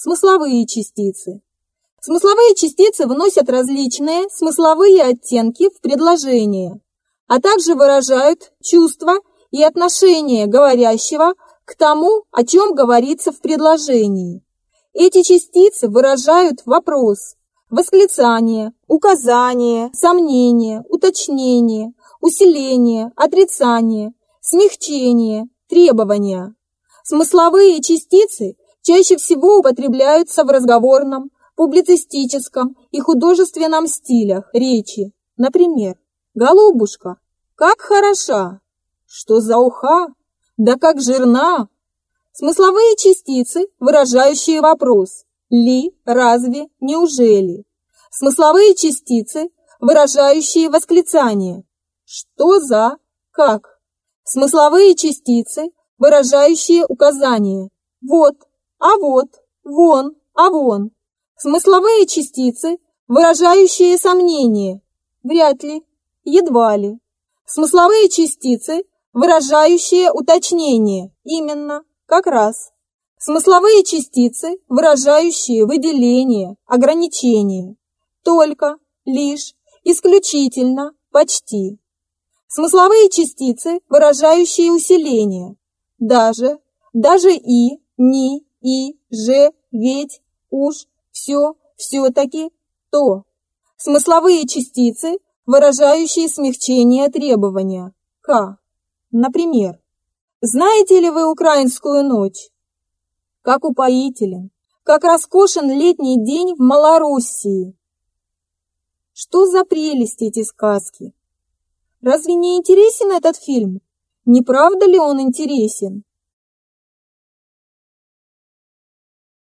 Смысловые частицы. Смысловые частицы вносят различные смысловые оттенки в предложение, а также выражают чувства и отношение говорящего к тому, о чем говорится в предложении. Эти частицы выражают вопрос, восклицание, указание, сомнение, уточнение, усиление, отрицание, смягчение, требования. Смысловые частицы чаще всего употребляются в разговорном, публицистическом и художественном стилях речи. Например, «Голубушка, как хороша! Что за уха? Да как жирна!» Смысловые частицы, выражающие вопрос «ли», «разве», «неужели». Смысловые частицы, выражающие восклицание «что за», «как». Смысловые частицы, выражающие указание «вот», «а вот», «вон», «а вон». Смысловые частицы, выражающие сомнение «вряд ли», «едва ли». Смысловые частицы, выражающие уточнение «именно», «как раз». Смысловые частицы, выражающие выделение, ограничение только, лишь, исключительно, почти. Смысловые частицы, выражающие усиление, даже, даже и, ни, и, же, ведь, уж, все, все-таки, то. Смысловые частицы, выражающие смягчение требования, к. Например, знаете ли вы украинскую ночь? Как упоителен, как роскошен летний день в Малороссии. Что за прелесть эти сказки? Разве не интересен этот фильм? Не правда ли он интересен?